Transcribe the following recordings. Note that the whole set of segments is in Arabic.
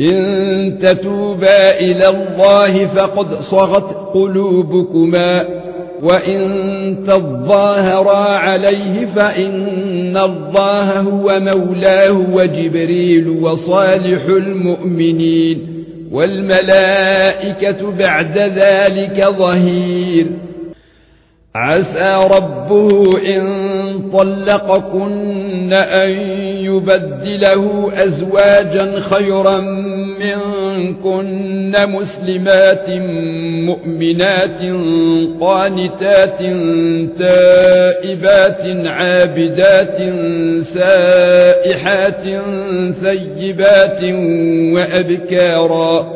إن تتوبا إلى الله فقد صغت قلوبكما وإن تظاهرا عليه فإن الله هو مولاه وجبريل وصالح المؤمنين والملائكة بعد ذلك ظهير. عسى ربه إن طلقكن أن يبدله أزواجا خيرا منكن مسلمات مؤمنات قانتات تائبات عابدات سائحات ثيبات وأبكارا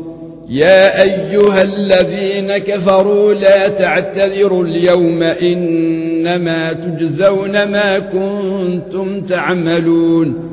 يا أيها الذين كفروا لا تعتذروا اليوم إنما تجزون ما كنتم تعملون